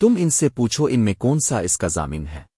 تم ان سے پوچھو ان میں کون سا اس کا ضامن ہے۔